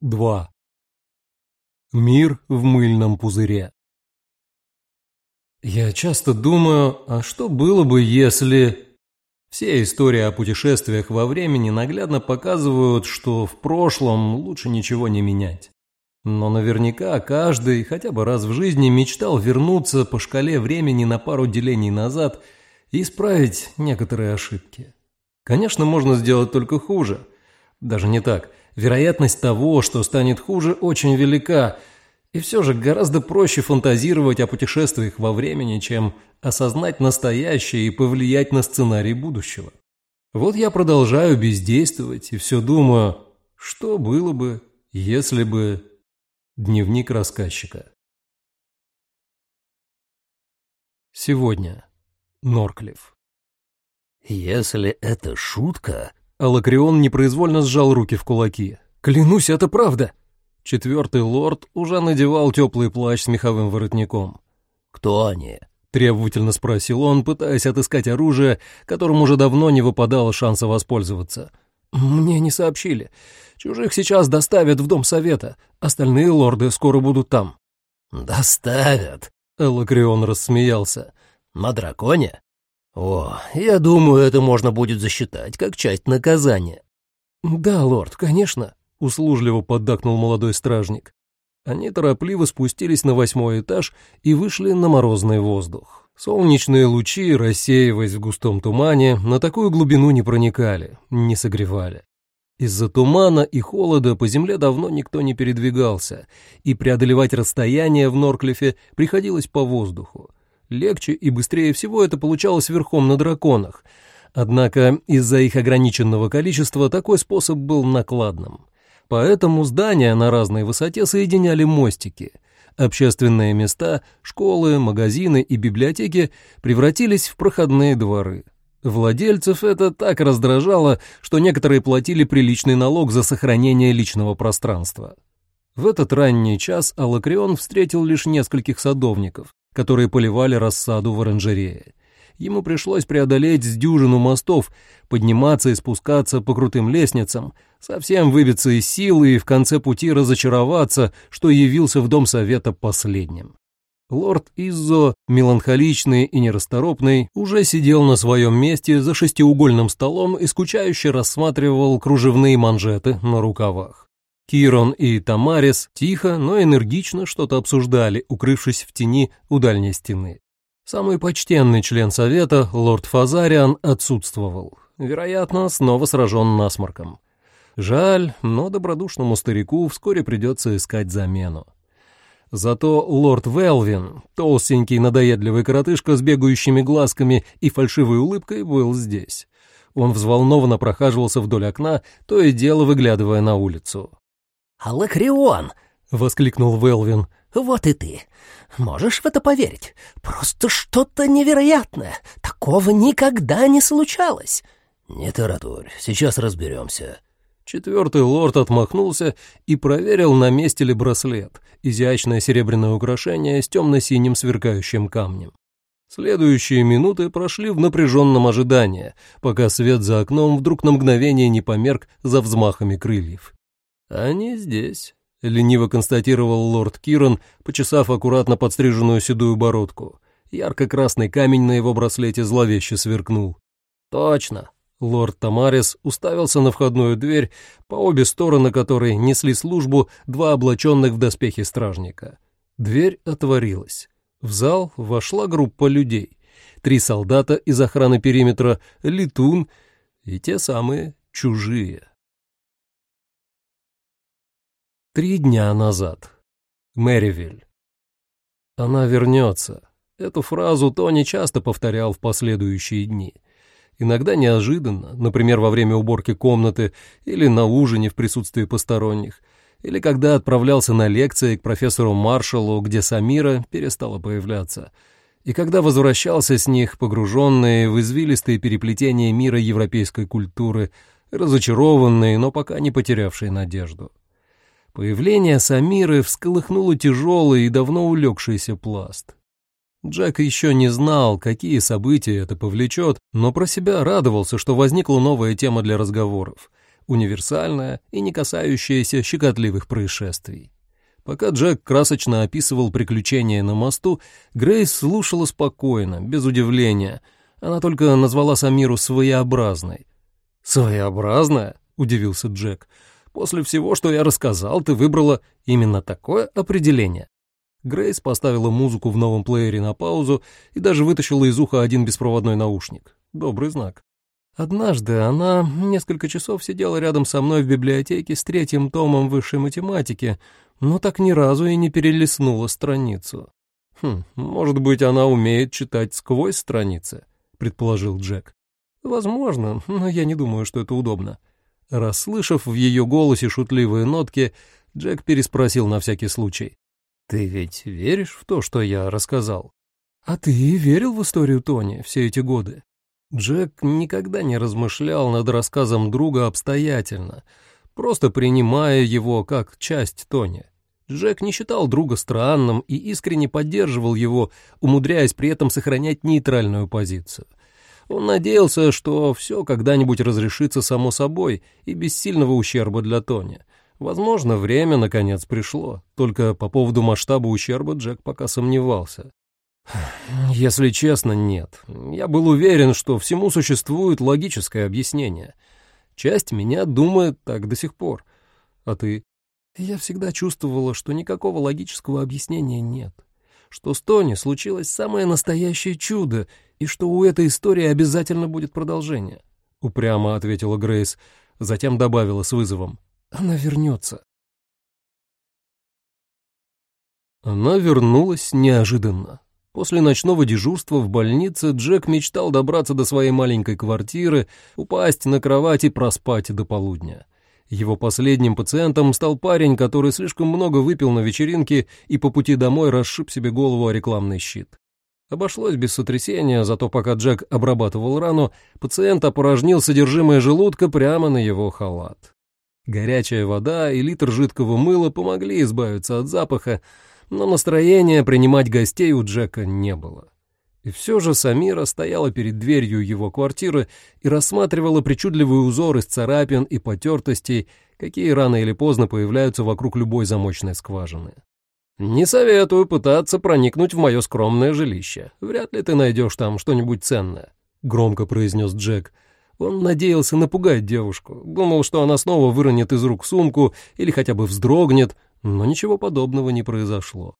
2. Мир в мыльном пузыре. Я часто думаю, а что было бы, если... Все истории о путешествиях во времени наглядно показывают, что в прошлом лучше ничего не менять. Но наверняка каждый хотя бы раз в жизни мечтал вернуться по шкале времени на пару делений назад и исправить некоторые ошибки. Конечно, можно сделать только хуже. Даже не так – Вероятность того, что станет хуже, очень велика, и все же гораздо проще фантазировать о путешествиях во времени, чем осознать настоящее и повлиять на сценарий будущего. Вот я продолжаю бездействовать и все думаю, что было бы, если бы... Дневник рассказчика. Сегодня. Норклифф. «Если это шутка, Алакрион непроизвольно сжал руки в кулаки. «Клянусь, это правда!» Четвертый лорд уже надевал теплый плащ с меховым воротником. «Кто они?» — требовательно спросил он, пытаясь отыскать оружие, которым уже давно не выпадало шанса воспользоваться. «Мне не сообщили. Чужих сейчас доставят в Дом Совета. Остальные лорды скоро будут там». «Доставят?» — Элакрион рассмеялся. «На драконе?» «О, я думаю, это можно будет засчитать как часть наказания». «Да, лорд, конечно», — услужливо поддакнул молодой стражник. Они торопливо спустились на восьмой этаж и вышли на морозный воздух. Солнечные лучи, рассеиваясь в густом тумане, на такую глубину не проникали, не согревали. Из-за тумана и холода по земле давно никто не передвигался, и преодолевать расстояние в Норклифе приходилось по воздуху. Легче и быстрее всего это получалось верхом на драконах. Однако из-за их ограниченного количества такой способ был накладным. Поэтому здания на разной высоте соединяли мостики. Общественные места, школы, магазины и библиотеки превратились в проходные дворы. Владельцев это так раздражало, что некоторые платили приличный налог за сохранение личного пространства. В этот ранний час Алакрион встретил лишь нескольких садовников, которые поливали рассаду в оранжерее. Ему пришлось преодолеть с дюжину мостов, подниматься и спускаться по крутым лестницам, совсем выбиться из сил и в конце пути разочароваться, что явился в дом совета последним. Лорд Иззо, меланхоличный и нерасторопный, уже сидел на своем месте за шестиугольным столом и скучающе рассматривал кружевные манжеты на рукавах. Кирон и Тамарис тихо, но энергично что-то обсуждали, укрывшись в тени у дальней стены. Самый почтенный член совета, лорд Фазариан, отсутствовал. Вероятно, снова сражен насморком. Жаль, но добродушному старику вскоре придется искать замену. Зато лорд Велвин, толстенький надоедливый коротышка с бегающими глазками и фальшивой улыбкой, был здесь. Он взволнованно прохаживался вдоль окна, то и дело выглядывая на улицу. «Алакрион!» — воскликнул Велвин. «Вот и ты. Можешь в это поверить? Просто что-то невероятное. Такого никогда не случалось». «Не таратурь, сейчас разберемся». Четвертый лорд отмахнулся и проверил, на месте ли браслет, изящное серебряное украшение с темно-синим сверкающим камнем. Следующие минуты прошли в напряженном ожидании, пока свет за окном вдруг на мгновение не померк за взмахами крыльев. «Они здесь», — лениво констатировал лорд Киран, почесав аккуратно подстриженную седую бородку. Ярко-красный камень на его браслете зловеще сверкнул. «Точно». Лорд Тамарис уставился на входную дверь, по обе стороны которой несли службу два облаченных в доспехи стражника. Дверь отворилась. В зал вошла группа людей. Три солдата из охраны периметра, летун и те самые чужие. Три дня назад. Мэривиль. Она вернется. Эту фразу Тони часто повторял в последующие дни. Иногда неожиданно, например, во время уборки комнаты или на ужине в присутствии посторонних, или когда отправлялся на лекции к профессору Маршалу, где Самира перестала появляться, и когда возвращался с них, погруженный в извилистые переплетения мира европейской культуры, разочарованный, но пока не потерявший надежду. Появление Самиры всколыхнуло тяжелый и давно улегшийся пласт. Джек еще не знал, какие события это повлечет, но про себя радовался, что возникла новая тема для разговоров. универсальная и не касающаяся щекотливых происшествий. Пока Джек красочно описывал приключения на мосту, Грейс слушала спокойно, без удивления. Она только назвала Самиру своеобразной. «Своеобразная?» — удивился Джек. «После всего, что я рассказал, ты выбрала именно такое определение». Грейс поставила музыку в новом плеере на паузу и даже вытащила из уха один беспроводной наушник. Добрый знак. Однажды она несколько часов сидела рядом со мной в библиотеке с третьим томом высшей математики, но так ни разу и не перелистнула страницу. «Хм, может быть, она умеет читать сквозь страницы», — предположил Джек. «Возможно, но я не думаю, что это удобно». Расслышав в ее голосе шутливые нотки, Джек переспросил на всякий случай. «Ты ведь веришь в то, что я рассказал?» «А ты верил в историю Тони все эти годы?» Джек никогда не размышлял над рассказом друга обстоятельно, просто принимая его как часть Тони. Джек не считал друга странным и искренне поддерживал его, умудряясь при этом сохранять нейтральную позицию. Он надеялся, что все когда-нибудь разрешится само собой и без сильного ущерба для Тони. Возможно, время наконец пришло, только по поводу масштаба ущерба Джек пока сомневался. Если честно, нет. Я был уверен, что всему существует логическое объяснение. Часть меня думает так до сих пор. А ты? Я всегда чувствовала, что никакого логического объяснения нет. Что с Тони случилось самое настоящее чудо, и что у этой истории обязательно будет продолжение. Упрямо ответила Грейс, затем добавила с вызовом. Она вернется. Она вернулась неожиданно. После ночного дежурства в больнице Джек мечтал добраться до своей маленькой квартиры, упасть на кровать и проспать до полудня. Его последним пациентом стал парень, который слишком много выпил на вечеринке и по пути домой расшиб себе голову о рекламный щит. Обошлось без сотрясения, зато пока Джек обрабатывал рану, пациент опорожнил содержимое желудка прямо на его халат. Горячая вода и литр жидкого мыла помогли избавиться от запаха, но настроения принимать гостей у Джека не было. И все же Самира стояла перед дверью его квартиры и рассматривала причудливый узор из царапин и потертостей, какие рано или поздно появляются вокруг любой замочной скважины. «Не советую пытаться проникнуть в мое скромное жилище. Вряд ли ты найдешь там что-нибудь ценное», — громко произнес Джек. Он надеялся напугать девушку, думал, что она снова выронит из рук сумку или хотя бы вздрогнет, но ничего подобного не произошло.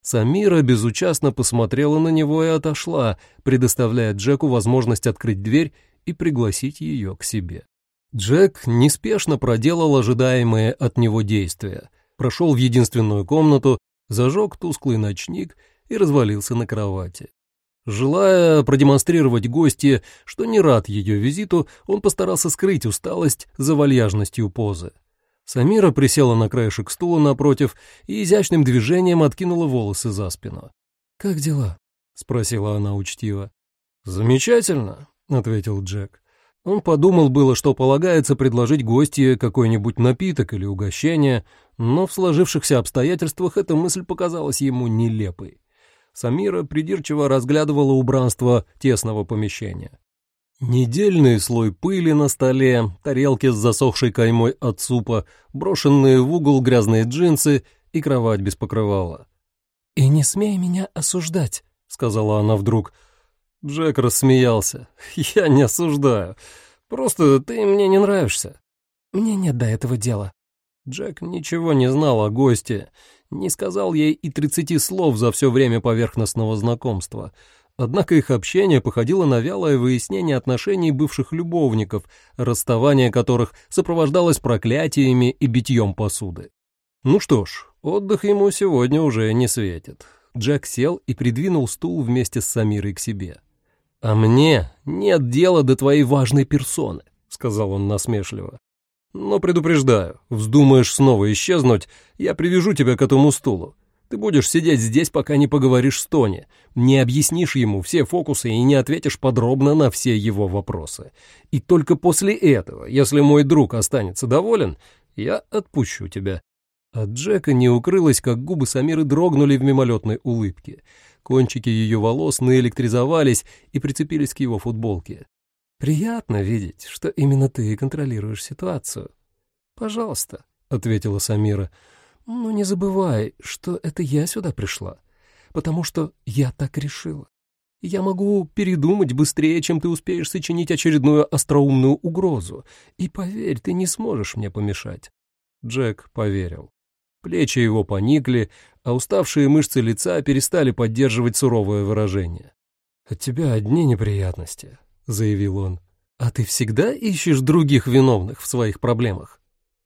Самира безучастно посмотрела на него и отошла, предоставляя Джеку возможность открыть дверь и пригласить ее к себе. Джек неспешно проделал ожидаемые от него действия, прошел в единственную комнату, зажег тусклый ночник и развалился на кровати. Желая продемонстрировать гостье, что не рад ее визиту, он постарался скрыть усталость за вальяжностью позы. Самира присела на краешек стула напротив и изящным движением откинула волосы за спину. «Как дела?» — спросила она учтиво. «Замечательно», — ответил Джек. Он подумал было, что полагается предложить гостье какой-нибудь напиток или угощение, но в сложившихся обстоятельствах эта мысль показалась ему нелепой. Самира придирчиво разглядывала убранство тесного помещения. Недельный слой пыли на столе, тарелки с засохшей каймой от супа, брошенные в угол грязные джинсы и кровать без покрывала. «И не смей меня осуждать», — сказала она вдруг. Джек рассмеялся. «Я не осуждаю. Просто ты мне не нравишься». «Мне нет до этого дела». Джек ничего не знал о госте, не сказал ей и тридцати слов за все время поверхностного знакомства — Однако их общение походило на вялое выяснение отношений бывших любовников, расставание которых сопровождалось проклятиями и битьем посуды. Ну что ж, отдых ему сегодня уже не светит. Джек сел и придвинул стул вместе с Самирой к себе. «А мне нет дела до твоей важной персоны», — сказал он насмешливо. «Но предупреждаю, вздумаешь снова исчезнуть, я привяжу тебя к этому стулу. Ты будешь сидеть здесь, пока не поговоришь с Тони, не объяснишь ему все фокусы и не ответишь подробно на все его вопросы. И только после этого, если мой друг останется доволен, я отпущу тебя». От Джека не укрылось, как губы Самиры дрогнули в мимолетной улыбке. Кончики ее волос наэлектризовались и прицепились к его футболке. Приятно видеть, что именно ты контролируешь ситуацию. Пожалуйста, — ответила Самира. Но не забывай, что это я сюда пришла, потому что я так решила. Я могу передумать быстрее, чем ты успеешь сочинить очередную остроумную угрозу. И поверь, ты не сможешь мне помешать. Джек поверил. Плечи его поникли, а уставшие мышцы лица перестали поддерживать суровое выражение. «От тебя одни неприятности», — заявил он. «А ты всегда ищешь других виновных в своих проблемах?»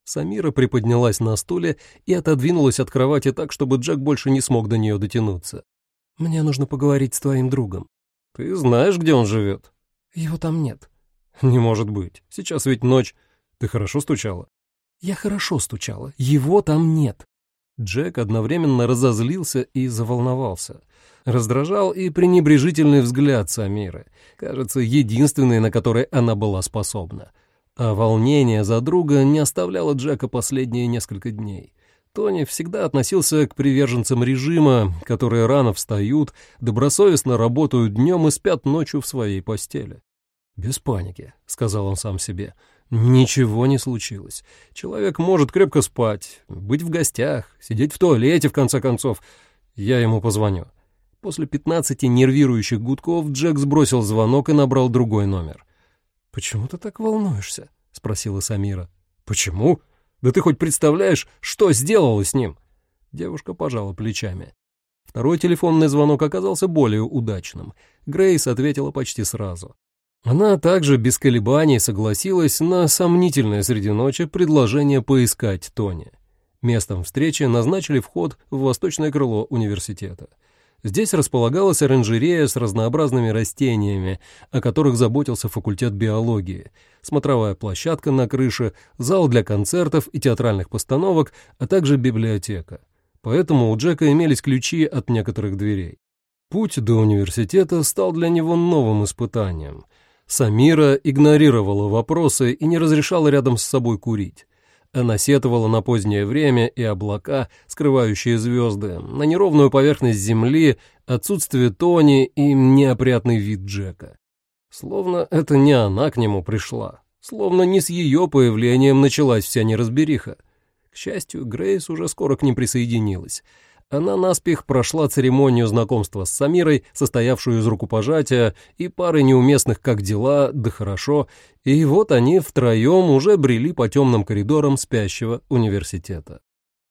Самира приподнялась на стуле и отодвинулась от кровати так, чтобы Джек больше не смог до нее дотянуться. «Мне нужно поговорить с твоим другом». «Ты знаешь, где он живет?» «Его там нет». «Не может быть. Сейчас ведь ночь. Ты хорошо стучала?» «Я хорошо стучала. Его там нет». Джек одновременно разозлился и заволновался. Раздражал и пренебрежительный взгляд Самиры, кажется, единственный, на который она была способна. А волнение за друга не оставляло Джека последние несколько дней. Тони всегда относился к приверженцам режима, которые рано встают, добросовестно работают днем и спят ночью в своей постели. «Без паники», — сказал он сам себе. «Ничего не случилось. Человек может крепко спать, быть в гостях, сидеть в туалете, в конце концов. Я ему позвоню». После пятнадцати нервирующих гудков Джек сбросил звонок и набрал другой номер. «Почему ты так волнуешься?» — спросила Самира. «Почему? Да ты хоть представляешь, что сделала с ним?» Девушка пожала плечами. Второй телефонный звонок оказался более удачным. Грейс ответила почти сразу. Она также без колебаний согласилась на сомнительное среди ночи предложение поискать Тони. Местом встречи назначили вход в восточное крыло университета. Здесь располагалась оранжерея с разнообразными растениями, о которых заботился факультет биологии, смотровая площадка на крыше, зал для концертов и театральных постановок, а также библиотека. Поэтому у Джека имелись ключи от некоторых дверей. Путь до университета стал для него новым испытанием. Самира игнорировала вопросы и не разрешала рядом с собой курить. Она сетовала на позднее время и облака, скрывающие звезды, на неровную поверхность земли, отсутствие Тони и неопрятный вид Джека. Словно это не она к нему пришла, словно не с ее появлением началась вся неразбериха. К счастью, Грейс уже скоро к ним присоединилась — она наспех прошла церемонию знакомства с Самирой, состоявшую из рукопожатия и пары неуместных «как дела», «да хорошо», и вот они втроем уже брели по темным коридорам спящего университета.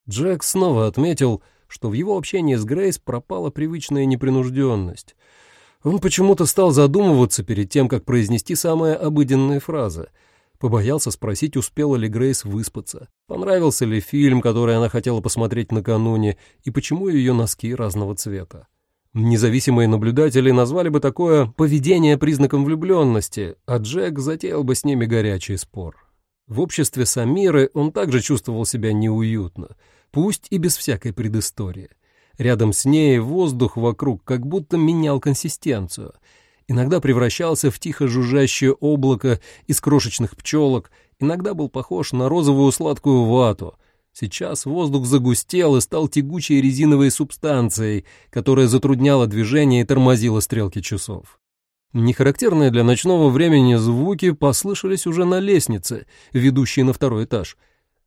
Джек снова отметил, что в его общении с Грейс пропала привычная непринужденность. Он почему-то стал задумываться перед тем, как произнести самые обыденные фразы — Побоялся спросить, успела ли Грейс выспаться, понравился ли фильм, который она хотела посмотреть накануне, и почему ее носки разного цвета. Независимые наблюдатели назвали бы такое поведение признаком влюбленности, а Джек затеял бы с ними горячий спор. В обществе Самиры он также чувствовал себя неуютно, пусть и без всякой предыстории. Рядом с ней воздух вокруг как будто менял консистенцию — иногда превращался в тихо жужжащее облако из крошечных пчелок, иногда был похож на розовую сладкую вату. Сейчас воздух загустел и стал тягучей резиновой субстанцией, которая затрудняла движение и тормозила стрелки часов. Нехарактерные для ночного времени звуки послышались уже на лестнице, ведущей на второй этаж.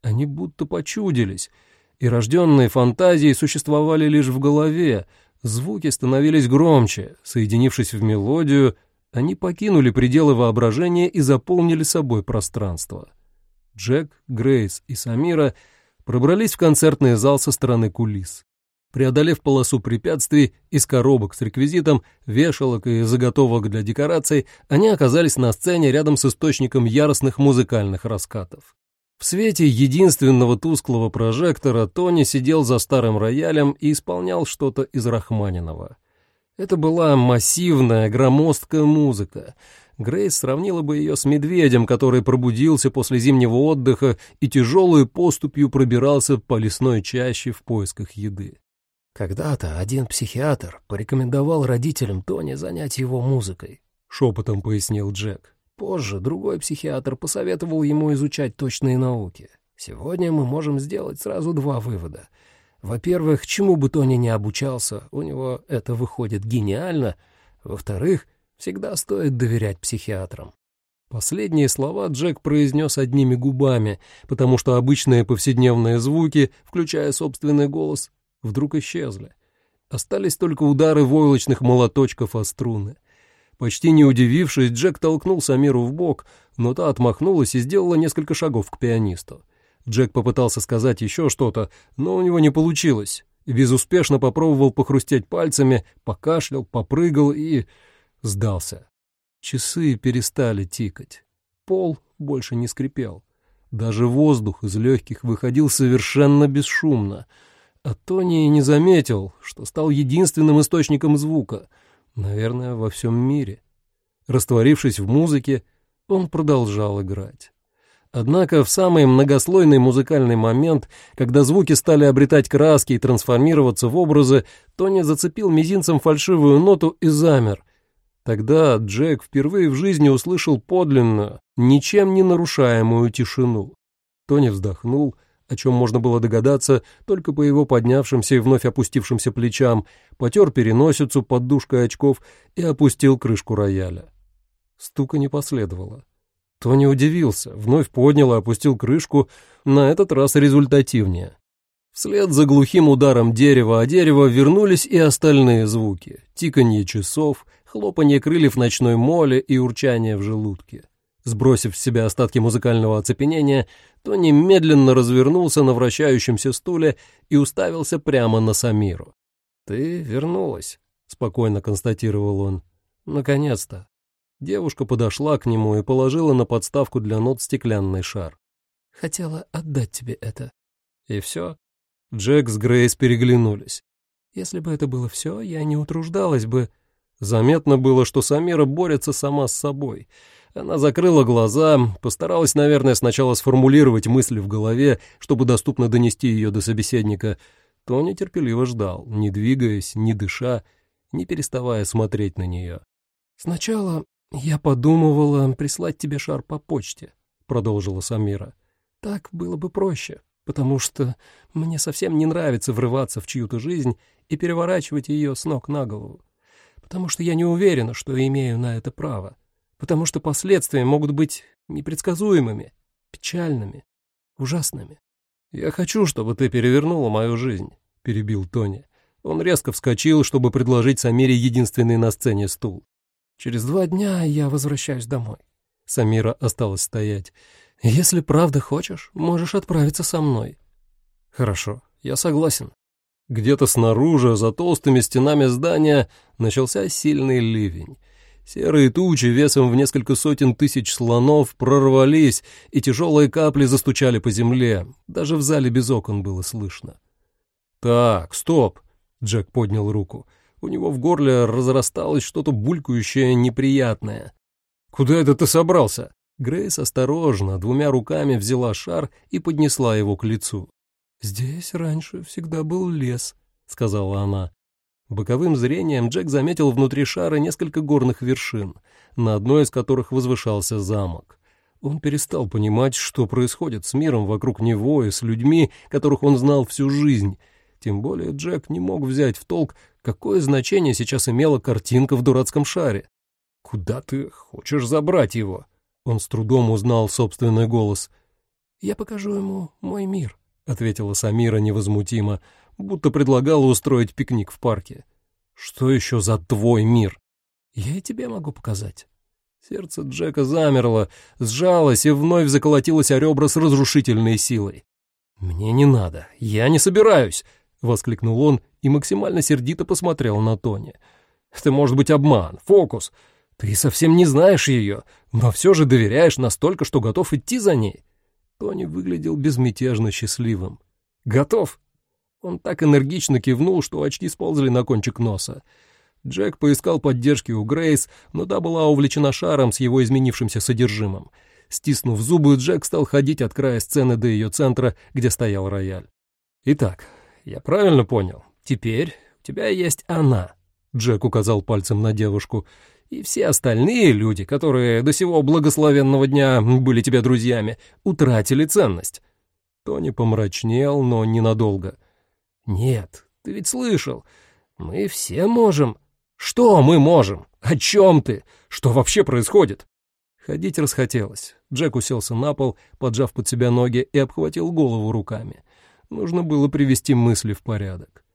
Они будто почудились, и рожденные фантазии существовали лишь в голове, Звуки становились громче, соединившись в мелодию, они покинули пределы воображения и заполнили собой пространство. Джек, Грейс и Самира пробрались в концертный зал со стороны кулис. Преодолев полосу препятствий из коробок с реквизитом, вешалок и заготовок для декораций, они оказались на сцене рядом с источником яростных музыкальных раскатов. В свете единственного тусклого прожектора Тони сидел за старым роялем и исполнял что-то из Рахманинова. Это была массивная, громоздкая музыка. Грейс сравнила бы ее с медведем, который пробудился после зимнего отдыха и тяжелой поступью пробирался по лесной чаще в поисках еды. «Когда-то один психиатр порекомендовал родителям Тони занять его музыкой», — шепотом пояснил Джек. Позже другой психиатр посоветовал ему изучать точные науки. Сегодня мы можем сделать сразу два вывода. Во-первых, чему бы Тони не обучался, у него это выходит гениально. Во-вторых, всегда стоит доверять психиатрам. Последние слова Джек произнес одними губами, потому что обычные повседневные звуки, включая собственный голос, вдруг исчезли. Остались только удары войлочных молоточков о струны. Почти не удивившись, Джек толкнул Самиру в бок, но та отмахнулась и сделала несколько шагов к пианисту. Джек попытался сказать еще что-то, но у него не получилось. Безуспешно попробовал похрустеть пальцами, покашлял, попрыгал и... сдался. Часы перестали тикать. Пол больше не скрипел. Даже воздух из легких выходил совершенно бесшумно. А Тони не заметил, что стал единственным источником звука, наверное, во всем мире. Растворившись в музыке, он продолжал играть. Однако в самый многослойный музыкальный момент, когда звуки стали обретать краски и трансформироваться в образы, Тони зацепил мизинцем фальшивую ноту и замер — Тогда Джек впервые в жизни услышал подлинную, ничем не нарушаемую тишину. Тони вздохнул, о чем можно было догадаться только по его поднявшимся и вновь опустившимся плечам, потер переносицу под душкой очков и опустил крышку рояля. Стука не последовало. Тони удивился, вновь поднял и опустил крышку, на этот раз результативнее. Вслед за глухим ударом дерева о дерево вернулись и остальные звуки — тиканье часов, хлопанье крыльев ночной моли и урчание в желудке. Сбросив с себя остатки музыкального оцепенения, Тони медленно развернулся на вращающемся стуле и уставился прямо на Самиру. «Ты вернулась», — спокойно констатировал он. «Наконец-то». Девушка подошла к нему и положила на подставку для нот стеклянный шар. «Хотела отдать тебе это». «И все?» Джек с Грейс переглянулись. «Если бы это было все, я не утруждалась бы...» Заметно было, что Самира борется сама с собой. Она закрыла глаза, постаралась, наверное, сначала сформулировать мысли в голове, чтобы доступно донести ее до собеседника. Тони терпеливо ждал, не двигаясь, не дыша, не переставая смотреть на нее. «Сначала я подумывала прислать тебе шар по почте», — продолжила Самира. «Так было бы проще, потому что мне совсем не нравится врываться в чью-то жизнь и переворачивать ее с ног на голову потому что я не уверена, что имею на это право, потому что последствия могут быть непредсказуемыми, печальными, ужасными. «Я хочу, чтобы ты перевернула мою жизнь», — перебил Тони. Он резко вскочил, чтобы предложить Самире единственный на сцене стул. «Через два дня я возвращаюсь домой». Самира осталась стоять. «Если правда хочешь, можешь отправиться со мной». «Хорошо, я согласен», где-то снаружи, за толстыми стенами здания, начался сильный ливень. Серые тучи весом в несколько сотен тысяч слонов прорвались, и тяжелые капли застучали по земле. Даже в зале без окон было слышно. «Так, стоп!» — Джек поднял руку. У него в горле разрасталось что-то булькающее неприятное. «Куда это ты собрался?» Грейс осторожно, двумя руками взяла шар и поднесла его к лицу. «Здесь раньше всегда был лес», — сказала она. Боковым зрением Джек заметил внутри шара несколько горных вершин, на одной из которых возвышался замок. Он перестал понимать, что происходит с миром вокруг него и с людьми, которых он знал всю жизнь. Тем более Джек не мог взять в толк, какое значение сейчас имела картинка в дурацком шаре. «Куда ты хочешь забрать его?» Он с трудом узнал собственный голос. «Я покажу ему мой мир», — ответила Самира невозмутимо, будто предлагала устроить пикник в парке. «Что еще за твой мир?» «Я и тебе могу показать». Сердце Джека замерло, сжалось и вновь заколотилось о ребра с разрушительной силой. «Мне не надо, я не собираюсь!» — воскликнул он и максимально сердито посмотрел на Тони. «Это может быть обман, фокус. Ты совсем не знаешь ее, но все же доверяешь настолько, что готов идти за ней. Тони выглядел безмятежно счастливым. «Готов!» Он так энергично кивнул, что очки сползли на кончик носа. Джек поискал поддержки у Грейс, но та была увлечена шаром с его изменившимся содержимым. Стиснув зубы, Джек стал ходить от края сцены до ее центра, где стоял рояль. «Итак, я правильно понял? Теперь у тебя есть она», — Джек указал пальцем на девушку, и все остальные люди, которые до сего благословенного дня были тебе друзьями, утратили ценность. Тони помрачнел, но ненадолго. «Нет, ты ведь слышал. Мы все можем». «Что мы можем? О чем ты? Что вообще происходит?» Ходить расхотелось. Джек уселся на пол, поджав под себя ноги и обхватил голову руками. Нужно было привести мысли в порядок.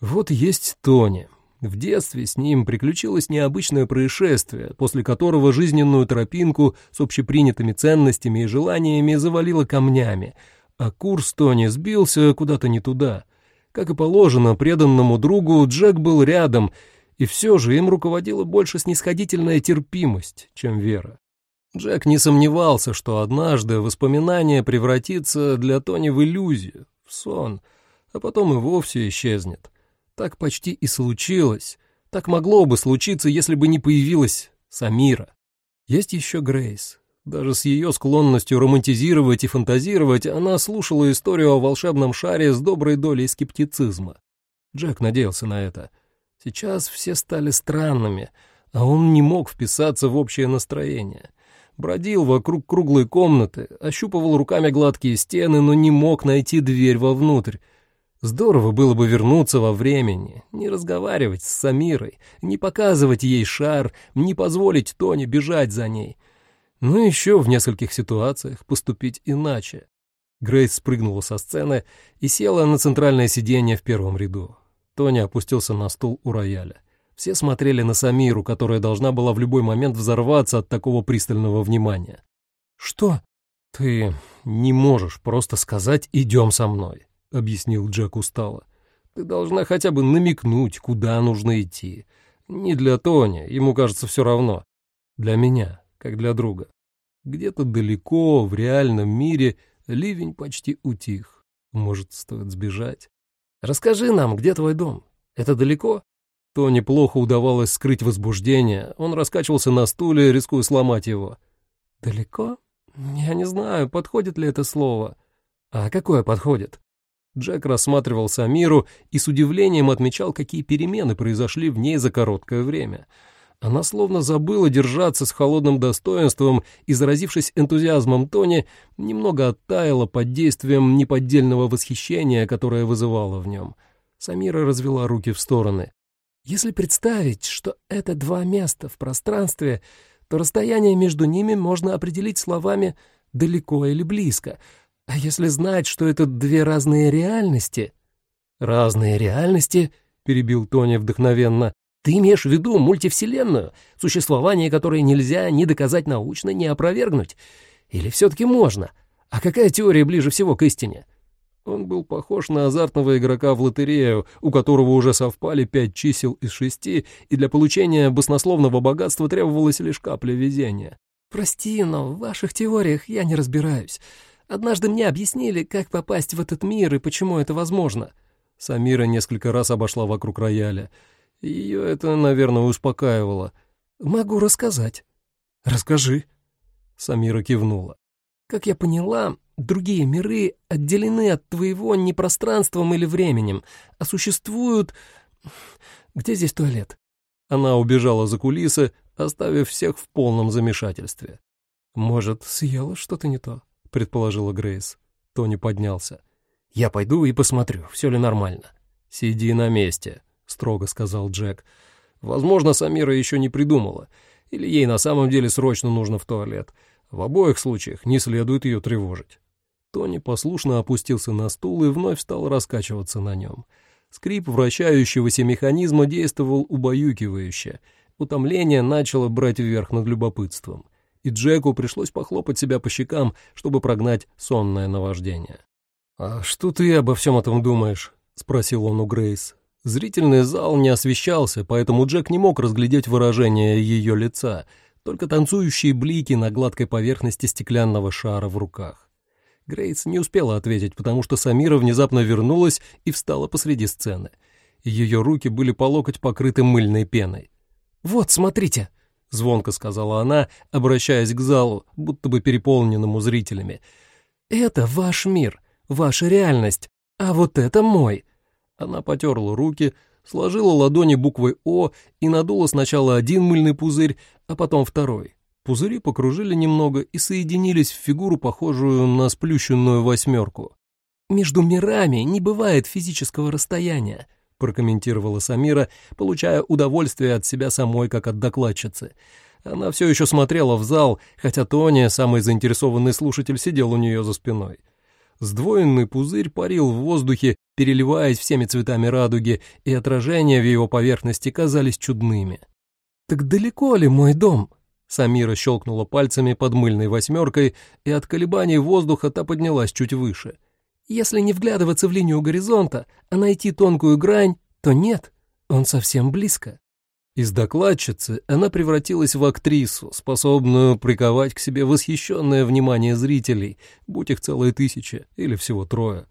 Вот есть Тони. В детстве с ним приключилось необычное происшествие, после которого жизненную тропинку с общепринятыми ценностями и желаниями завалило камнями, а курс Тони сбился куда-то не туда. Как и положено, преданному другу Джек был рядом, и все же им руководила больше снисходительная терпимость, чем вера. Джек не сомневался, что однажды воспоминание превратится для Тони в иллюзию, в сон, а потом и вовсе исчезнет. Так почти и случилось. Так могло бы случиться, если бы не появилась Самира. Есть еще Грейс. Даже с ее склонностью романтизировать и фантазировать она слушала историю о волшебном шаре с доброй долей скептицизма. Джек надеялся на это. Сейчас все стали странными, а он не мог вписаться в общее настроение. Бродил вокруг круглой комнаты, ощупывал руками гладкие стены, но не мог найти дверь вовнутрь, Здорово было бы вернуться во времени, не разговаривать с Самирой, не показывать ей шар, не позволить Тоне бежать за ней. Но еще в нескольких ситуациях поступить иначе. Грейс спрыгнула со сцены и села на центральное сиденье в первом ряду. Тони опустился на стул у рояля. Все смотрели на Самиру, которая должна была в любой момент взорваться от такого пристального внимания. «Что?» «Ты не можешь просто сказать «идем со мной». — объяснил Джек устало. «Ты должна хотя бы намекнуть, куда нужно идти. Не для Тони, ему кажется все равно. Для меня, как для друга. Где-то далеко, в реальном мире, ливень почти утих. Может, стоит сбежать? Расскажи нам, где твой дом? Это далеко?» Тони плохо удавалось скрыть возбуждение. Он раскачивался на стуле, рискуя сломать его. «Далеко? Я не знаю, подходит ли это слово. А какое подходит?» Джек рассматривал Самиру и с удивлением отмечал, какие перемены произошли в ней за короткое время. Она словно забыла держаться с холодным достоинством и, заразившись энтузиазмом Тони, немного оттаяла под действием неподдельного восхищения, которое вызывало в нем. Самира развела руки в стороны. «Если представить, что это два места в пространстве, то расстояние между ними можно определить словами «далеко» или «близко», а если знать, что это две разные реальности? Разные реальности, перебил Тони вдохновенно. Ты имеешь в виду мультивселенную, существование которой нельзя ни доказать научно, ни опровергнуть? Или все-таки можно? А какая теория ближе всего к истине? Он был похож на азартного игрока в лотерею, у которого уже совпали пять чисел из шести, и для получения баснословного богатства требовалась лишь капля везения. «Прости, но в ваших теориях я не разбираюсь. Однажды мне объяснили, как попасть в этот мир и почему это возможно». Самира несколько раз обошла вокруг рояля. Ее это, наверное, успокаивало. «Могу рассказать». «Расскажи». Самира кивнула. «Как я поняла, другие миры отделены от твоего не пространством или временем, а существуют... Где здесь туалет?» Она убежала за кулисы, оставив всех в полном замешательстве. «Может, съела что-то не то?» — предположила Грейс. Тони поднялся. «Я пойду и посмотрю, все ли нормально». «Сиди на месте», — строго сказал Джек. «Возможно, Самира еще не придумала, или ей на самом деле срочно нужно в туалет. В обоих случаях не следует ее тревожить». Тони послушно опустился на стул и вновь стал раскачиваться на нем. Скрип вращающегося механизма действовал убаюкивающе. Утомление начало брать верх над любопытством и Джеку пришлось похлопать себя по щекам, чтобы прогнать сонное наваждение. «А что ты обо всем этом думаешь?» — спросил он у Грейс. Зрительный зал не освещался, поэтому Джек не мог разглядеть выражение ее лица, только танцующие блики на гладкой поверхности стеклянного шара в руках. Грейс не успела ответить, потому что Самира внезапно вернулась и встала посреди сцены. Ее руки были по локоть покрыты мыльной пеной. «Вот, смотрите!» — звонко сказала она, обращаясь к залу, будто бы переполненному зрителями. «Это ваш мир, ваша реальность, а вот это мой». Она потерла руки, сложила ладони буквой «О» и надула сначала один мыльный пузырь, а потом второй. Пузыри покружили немного и соединились в фигуру, похожую на сплющенную восьмерку. «Между мирами не бывает физического расстояния. — прокомментировала Самира, получая удовольствие от себя самой, как от докладчицы. Она все еще смотрела в зал, хотя Тоня, самый заинтересованный слушатель, сидел у нее за спиной. Сдвоенный пузырь парил в воздухе, переливаясь всеми цветами радуги, и отражения в его поверхности казались чудными. «Так далеко ли мой дом?» Самира щелкнула пальцами под мыльной восьмеркой, и от колебаний воздуха та поднялась чуть выше. «Если не вглядываться в линию горизонта, а найти тонкую грань, то нет, он совсем близко». Из докладчицы она превратилась в актрису, способную приковать к себе восхищенное внимание зрителей, будь их целые тысячи или всего трое.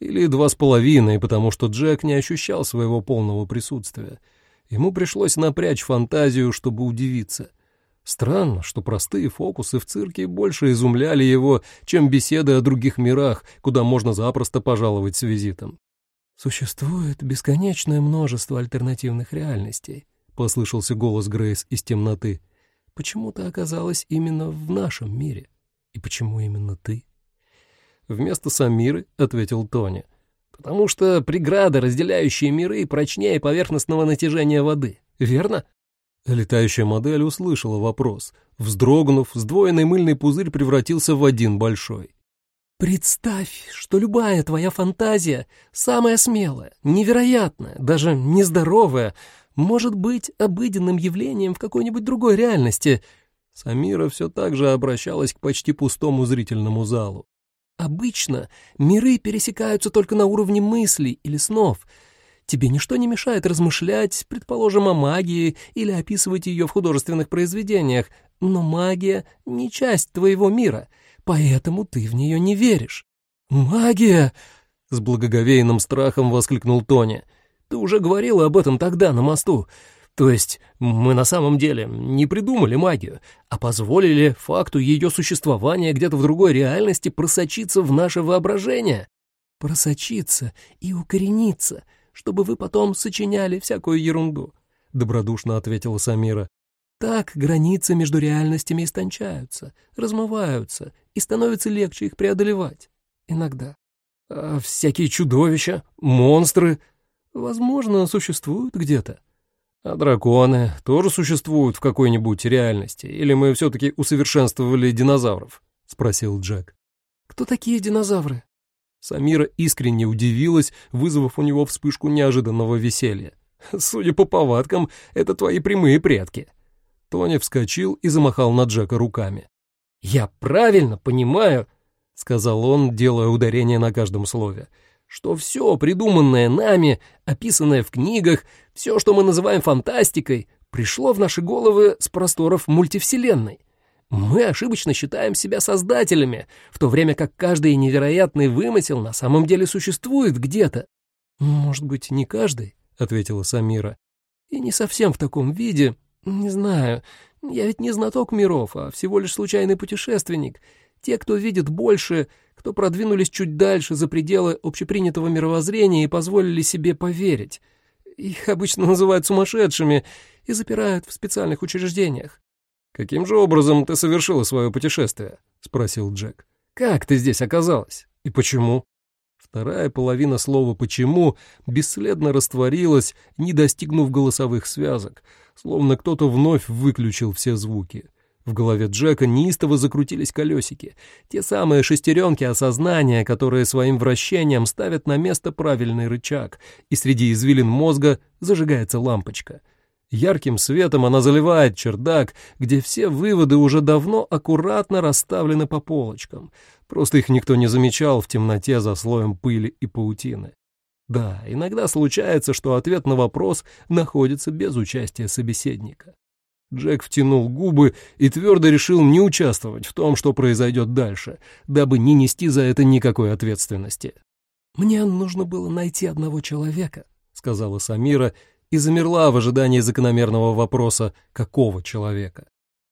Или два с половиной, потому что Джек не ощущал своего полного присутствия. Ему пришлось напрячь фантазию, чтобы удивиться. Странно, что простые фокусы в цирке больше изумляли его, чем беседы о других мирах, куда можно запросто пожаловать с визитом. «Существует бесконечное множество альтернативных реальностей», — послышался голос Грейс из темноты. «Почему ты оказалась именно в нашем мире? И почему именно ты?» Вместо Самиры ответил Тони. «Потому что преграды, разделяющие миры, прочнее поверхностного натяжения воды, верно?» Летающая модель услышала вопрос. Вздрогнув, сдвоенный мыльный пузырь превратился в один большой. «Представь, что любая твоя фантазия, самая смелая, невероятная, даже нездоровая, может быть обыденным явлением в какой-нибудь другой реальности. Самира все так же обращалась к почти пустому зрительному залу. Обычно миры пересекаются только на уровне мыслей или снов. Тебе ничто не мешает размышлять, предположим, о магии или описывать ее в художественных произведениях, но магия — не часть твоего мира, поэтому ты в нее не веришь. «Магия!» — с благоговейным страхом воскликнул Тони — ты уже говорила об этом тогда на мосту. То есть мы на самом деле не придумали магию, а позволили факту ее существования где-то в другой реальности просочиться в наше воображение. Просочиться и укорениться, чтобы вы потом сочиняли всякую ерунду, — добродушно ответила Самира. Так границы между реальностями истончаются, размываются, и становится легче их преодолевать. Иногда. А всякие чудовища, монстры, Возможно, существуют где-то. А драконы тоже существуют в какой-нибудь реальности? Или мы все-таки усовершенствовали динозавров? — спросил Джек. «Кто такие динозавры?» Самира искренне удивилась, вызвав у него вспышку неожиданного веселья. «Судя по повадкам, это твои прямые предки». Тони вскочил и замахал на Джека руками. «Я правильно понимаю», — сказал он, делая ударение на каждом слове, — что все придуманное нами, описанное в книгах, все, что мы называем фантастикой, пришло в наши головы с просторов мультивселенной. Мы ошибочно считаем себя создателями, в то время как каждый невероятный вымысел на самом деле существует где-то. «Может быть, не каждый?» — ответила Самира. «И не совсем в таком виде. Не знаю. Я ведь не знаток миров, а всего лишь случайный путешественник. Те, кто видит больше, кто продвинулись чуть дальше за пределы общепринятого мировоззрения и позволили себе поверить. Их обычно называют сумасшедшими и запирают в специальных учреждениях. «Каким же образом ты совершила свое путешествие?» — спросил Джек. «Как ты здесь оказалась? И почему?» Вторая половина слова «почему» бесследно растворилась, не достигнув голосовых связок, словно кто-то вновь выключил все звуки. В голове Джека неистово закрутились колесики, те самые шестеренки осознания, которые своим вращением ставят на место правильный рычаг, и среди извилин мозга зажигается лампочка. Ярким светом она заливает чердак, где все выводы уже давно аккуратно расставлены по полочкам. Просто их никто не замечал в темноте за слоем пыли и паутины. Да, иногда случается, что ответ на вопрос находится без участия собеседника. Джек втянул губы и твердо решил не участвовать в том, что произойдет дальше, дабы не нести за это никакой ответственности. «Мне нужно было найти одного человека», — сказала Самира и замерла в ожидании закономерного вопроса «какого человека?».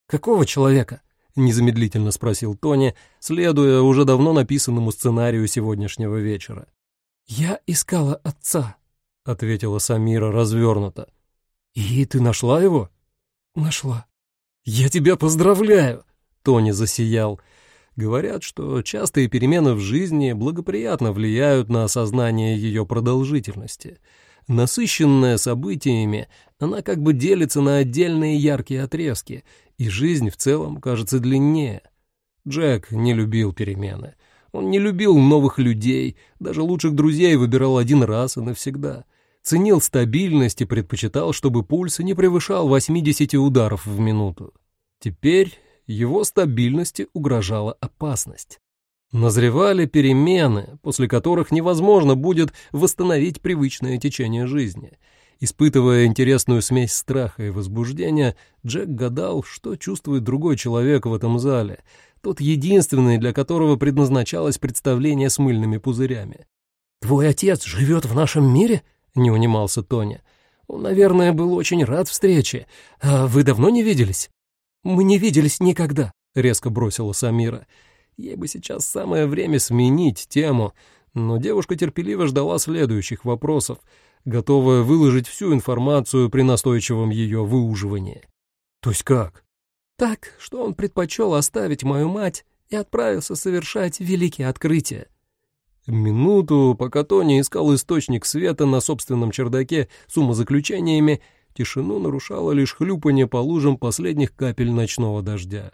«Какого человека?» — незамедлительно спросил Тони, следуя уже давно написанному сценарию сегодняшнего вечера. «Я искала отца», — ответила Самира развернуто. «И ты нашла его?» «Нашла». «Я тебя поздравляю!» — Тони засиял. Говорят, что частые перемены в жизни благоприятно влияют на осознание ее продолжительности. Насыщенная событиями, она как бы делится на отдельные яркие отрезки, и жизнь в целом кажется длиннее. Джек не любил перемены. Он не любил новых людей, даже лучших друзей выбирал один раз и навсегда. Ценил стабильность и предпочитал, чтобы пульс не превышал 80 ударов в минуту. Теперь его стабильности угрожала опасность. Назревали перемены, после которых невозможно будет восстановить привычное течение жизни. Испытывая интересную смесь страха и возбуждения, Джек гадал, что чувствует другой человек в этом зале, тот единственный, для которого предназначалось представление с мыльными пузырями. «Твой отец живет в нашем мире?» — не унимался Тоня. «Он, наверное, был очень рад встрече. А вы давно не виделись?» «Мы не виделись никогда», — резко бросила Самира. Ей бы сейчас самое время сменить тему, но девушка терпеливо ждала следующих вопросов, готовая выложить всю информацию при настойчивом ее выуживании. «То есть как?» «Так, что он предпочел оставить мою мать и отправился совершать великие открытия». Минуту, пока Тони искал источник света на собственном чердаке с умозаключениями, тишину нарушало лишь хлюпанье по лужам последних капель ночного дождя.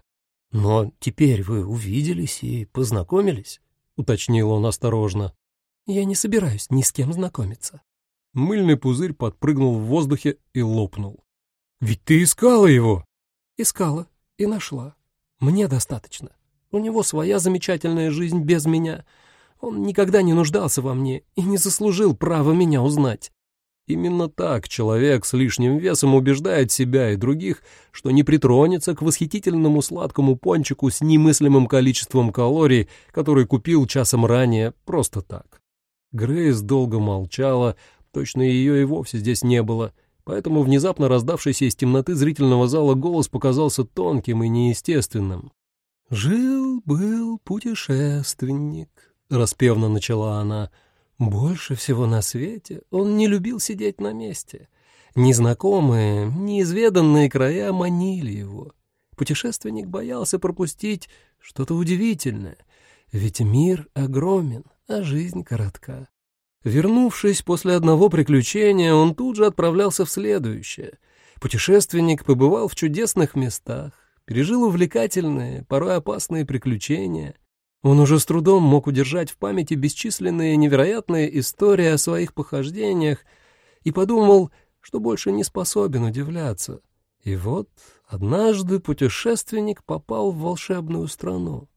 «Но теперь вы увиделись и познакомились?» — уточнил он осторожно. «Я не собираюсь ни с кем знакомиться». Мыльный пузырь подпрыгнул в воздухе и лопнул. «Ведь ты искала его!» «Искала и нашла. Мне достаточно. У него своя замечательная жизнь без меня. Он никогда не нуждался во мне и не заслужил права меня узнать. Именно так человек с лишним весом убеждает себя и других, что не притронется к восхитительному сладкому пончику с немыслимым количеством калорий, который купил часом ранее просто так. Грейс долго молчала, точно ее и вовсе здесь не было, поэтому внезапно раздавшийся из темноты зрительного зала голос показался тонким и неестественным. «Жил-был путешественник», — распевно начала она, — больше всего на свете он не любил сидеть на месте. Незнакомые, неизведанные края манили его. Путешественник боялся пропустить что-то удивительное, ведь мир огромен, а жизнь коротка. Вернувшись после одного приключения, он тут же отправлялся в следующее. Путешественник побывал в чудесных местах, пережил увлекательные, порой опасные приключения, он уже с трудом мог удержать в памяти бесчисленные невероятные истории о своих похождениях и подумал, что больше не способен удивляться. И вот однажды путешественник попал в волшебную страну.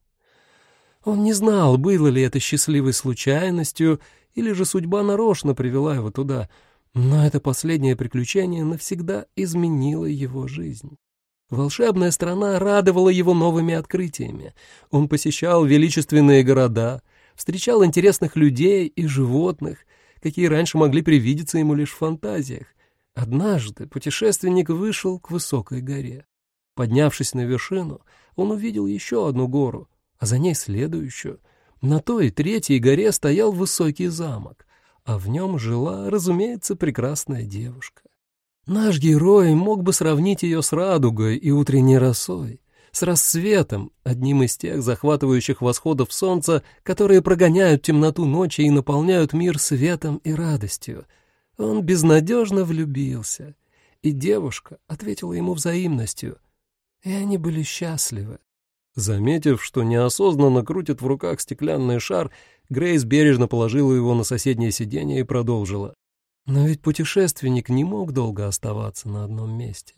Он не знал, было ли это счастливой случайностью, или же судьба нарочно привела его туда, но это последнее приключение навсегда изменило его жизнь. Волшебная страна радовала его новыми открытиями. Он посещал величественные города, встречал интересных людей и животных, какие раньше могли привидеться ему лишь в фантазиях. Однажды путешественник вышел к высокой горе. Поднявшись на вершину, он увидел еще одну гору, а за ней следующую. На той третьей горе стоял высокий замок, а в нем жила, разумеется, прекрасная девушка. Наш герой мог бы сравнить ее с радугой и утренней росой, с рассветом, одним из тех захватывающих восходов солнца, которые прогоняют темноту ночи и наполняют мир светом и радостью. Он безнадежно влюбился, и девушка ответила ему взаимностью, и они были счастливы. Заметив, что неосознанно крутит в руках стеклянный шар, Грейс бережно положила его на соседнее сиденье и продолжила. Но ведь путешественник не мог долго оставаться на одном месте.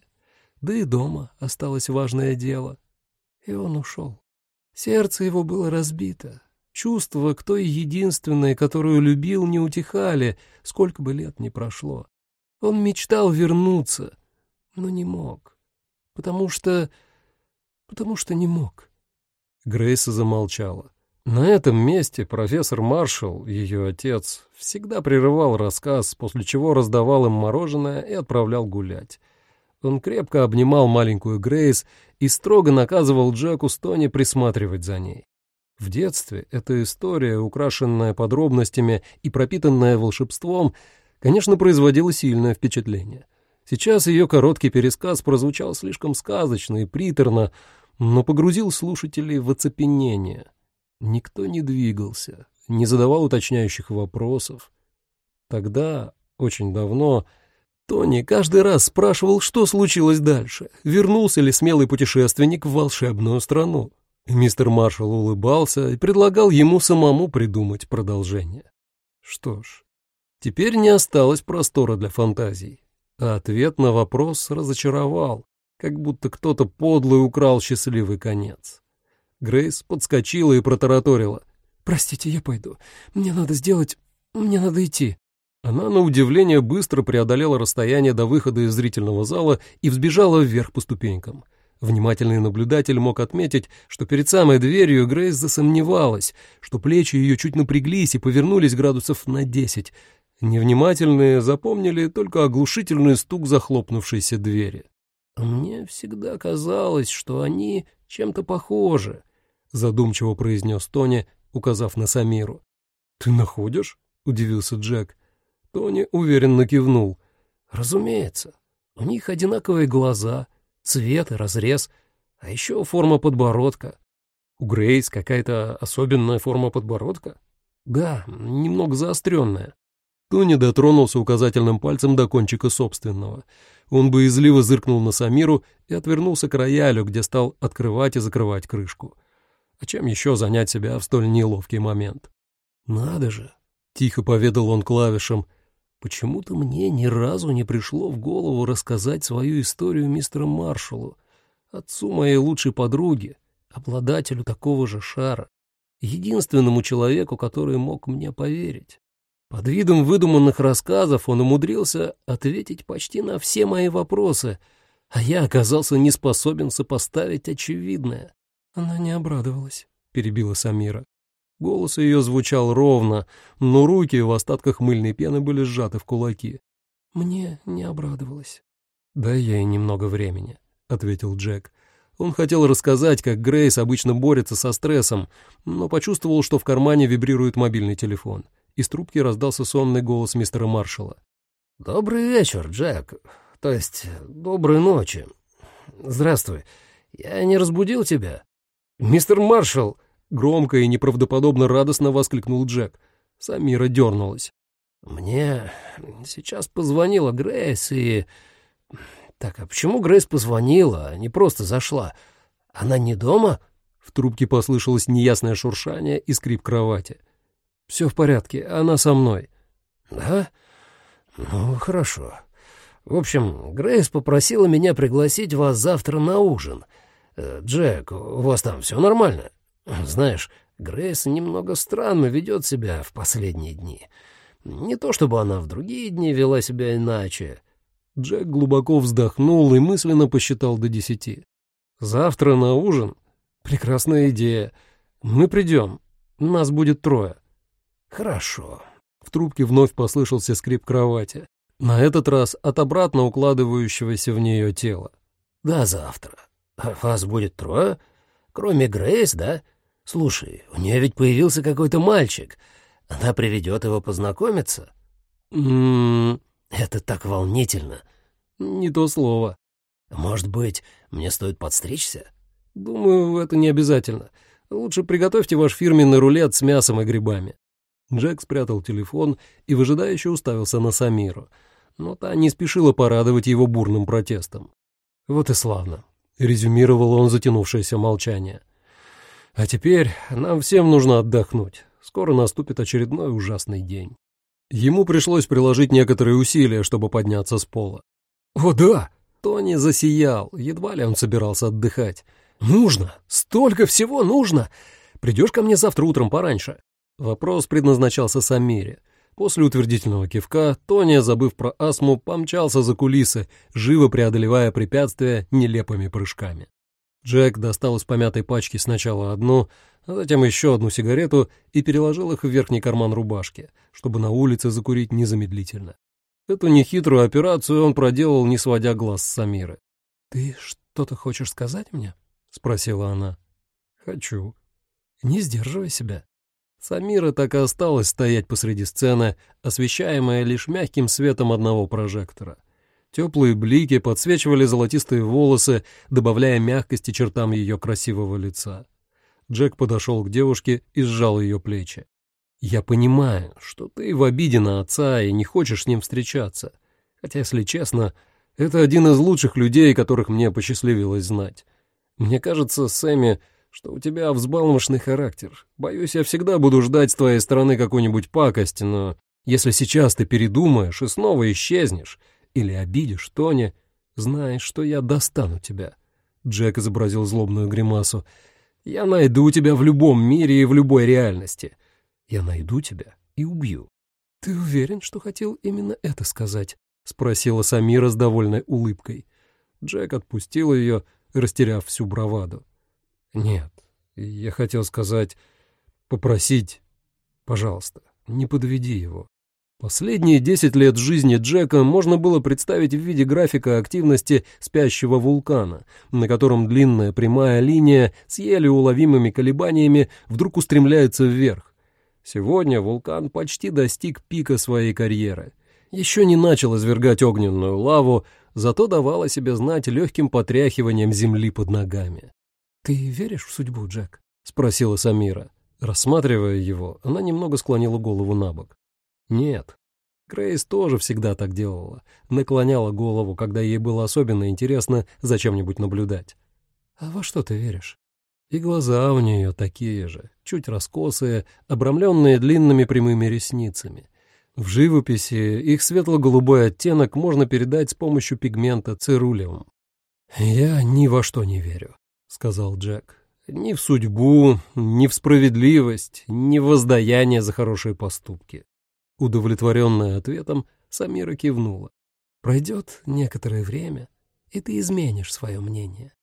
Да и дома осталось важное дело. И он ушел. Сердце его было разбито. Чувства к той единственной, которую любил, не утихали, сколько бы лет ни прошло. Он мечтал вернуться, но не мог. Потому что... потому что не мог. Грейса замолчала. На этом месте профессор Маршалл, ее отец, всегда прерывал рассказ, после чего раздавал им мороженое и отправлял гулять. Он крепко обнимал маленькую Грейс и строго наказывал Джеку Стони присматривать за ней. В детстве эта история, украшенная подробностями и пропитанная волшебством, конечно, производила сильное впечатление. Сейчас ее короткий пересказ прозвучал слишком сказочно и приторно, но погрузил слушателей в оцепенение — Никто не двигался, не задавал уточняющих вопросов. Тогда, очень давно, Тони каждый раз спрашивал, что случилось дальше, вернулся ли смелый путешественник в волшебную страну. Мистер Маршалл улыбался и предлагал ему самому придумать продолжение. Что ж, теперь не осталось простора для фантазий, а ответ на вопрос разочаровал, как будто кто-то подлый украл счастливый конец. Грейс подскочила и протараторила. «Простите, я пойду. Мне надо сделать... Мне надо идти». Она, на удивление, быстро преодолела расстояние до выхода из зрительного зала и взбежала вверх по ступенькам. Внимательный наблюдатель мог отметить, что перед самой дверью Грейс засомневалась, что плечи ее чуть напряглись и повернулись градусов на десять. Невнимательные запомнили только оглушительный стук захлопнувшейся двери. «Мне всегда казалось, что они чем-то похожи», — задумчиво произнес Тони, указав на Самиру. «Ты находишь?» — удивился Джек. Тони уверенно кивнул. «Разумеется. У них одинаковые глаза, цвет и разрез, а еще форма подбородка. У Грейс какая-то особенная форма подбородка? Да, немного заостренная. Тони дотронулся указательным пальцем до кончика собственного. Он боязливо зыркнул на Самиру и отвернулся к роялю, где стал открывать и закрывать крышку. А чем еще занять себя в столь неловкий момент? «Надо же!» — тихо поведал он клавишам. Почему-то мне ни разу не пришло в голову рассказать свою историю мистеру Маршалу, отцу моей лучшей подруги, обладателю такого же шара, единственному человеку, который мог мне поверить. Под видом выдуманных рассказов он умудрился ответить почти на все мои вопросы, а я оказался не способен сопоставить очевидное. Она не обрадовалась, перебила Самира. Голос ее звучал ровно, но руки в остатках мыльной пены были сжаты в кулаки. «Мне не обрадовалось». «Дай ей немного времени», — ответил Джек. Он хотел рассказать, как Грейс обычно борется со стрессом, но почувствовал, что в кармане вибрирует мобильный телефон. Из трубки раздался сонный голос мистера Маршалла. «Добрый вечер, Джек. То есть, доброй ночи. Здравствуй. Я не разбудил тебя?» «Мистер Маршалл!» Громко и неправдоподобно радостно воскликнул Джек. Самира дернулась. «Мне сейчас позвонила Грейс и...» «Так, а почему Грейс позвонила, а не просто зашла? Она не дома?» В трубке послышалось неясное шуршание и скрип кровати. «Все в порядке, она со мной». «Да? Ну, хорошо. В общем, Грейс попросила меня пригласить вас завтра на ужин. Джек, у вас там все нормально?» Знаешь, Грейс немного странно ведет себя в последние дни. Не то чтобы она в другие дни вела себя иначе. Джек глубоко вздохнул и мысленно посчитал до десяти. «Завтра на ужин? Прекрасная идея. Мы придем. Нас будет трое». «Хорошо». В трубке вновь послышался скрип кровати. На этот раз от обратно укладывающегося в нее тела. «До завтра. А вас будет трое? Кроме Грейс, да? Слушай, у нее ведь появился какой-то мальчик. Она приведет его познакомиться? М-м, это так волнительно. Не то слово. Может быть, мне стоит подстричься? Думаю, это не обязательно. Лучше приготовьте ваш фирменный рулет с мясом и грибами. Джек спрятал телефон и выжидающе уставился на Самиру, но та не спешила порадовать его бурным протестом. «Вот и славно», — резюмировал он затянувшееся молчание. А теперь нам всем нужно отдохнуть. Скоро наступит очередной ужасный день. Ему пришлось приложить некоторые усилия, чтобы подняться с пола. «О, да!» Тони засиял, едва ли он собирался отдыхать. «Нужно! Столько всего нужно! Придешь ко мне завтра утром пораньше?» Вопрос предназначался Самире. После утвердительного кивка Тони, забыв про астму, помчался за кулисы, живо преодолевая препятствия нелепыми прыжками. Джек достал из помятой пачки сначала одну, а затем еще одну сигарету и переложил их в верхний карман рубашки, чтобы на улице закурить незамедлительно. Эту нехитрую операцию он проделал, не сводя глаз с Самиры. «Ты что-то хочешь сказать мне?» — спросила она. «Хочу». «Не сдерживай себя». Самира так и осталась стоять посреди сцены, освещаемая лишь мягким светом одного прожектора. Теплые блики подсвечивали золотистые волосы, добавляя мягкости чертам ее красивого лица. Джек подошел к девушке и сжал ее плечи. «Я понимаю, что ты в обиде на отца и не хочешь с ним встречаться. Хотя, если честно, это один из лучших людей, которых мне посчастливилось знать. Мне кажется, Сэмми, что у тебя взбалмошный характер. Боюсь, я всегда буду ждать с твоей стороны какой-нибудь пакости, но если сейчас ты передумаешь и снова исчезнешь или обидишь Тони, знаешь, что я достану тебя». Джек изобразил злобную гримасу. «Я найду тебя в любом мире и в любой реальности. Я найду тебя и убью». «Ты уверен, что хотел именно это сказать?» — спросила Самира с довольной улыбкой. Джек отпустил ее, растеряв всю браваду. «Нет, я хотел сказать, попросить, пожалуйста, не подведи его. Последние 10 лет жизни Джека можно было представить в виде графика активности спящего вулкана, на котором длинная прямая линия с еле уловимыми колебаниями вдруг устремляется вверх. Сегодня вулкан почти достиг пика своей карьеры. Еще не начал извергать огненную лаву, зато давал о себе знать легким потряхиванием земли под ногами. «Ты веришь в судьбу, Джек?» — спросила Самира. Рассматривая его, она немного склонила голову на бок. Нет. Грейс тоже всегда так делала. Наклоняла голову, когда ей было особенно интересно за чем-нибудь наблюдать. «А во что ты веришь?» И глаза у нее такие же, чуть раскосые, обрамленные длинными прямыми ресницами. В живописи их светло-голубой оттенок можно передать с помощью пигмента цирулиум. «Я ни во что не верю», — сказал Джек. «Ни в судьбу, ни в справедливость, ни в воздаяние за хорошие поступки. Удовлетворенная ответом, Самира кивнула. «Пройдет некоторое время, и ты изменишь свое мнение».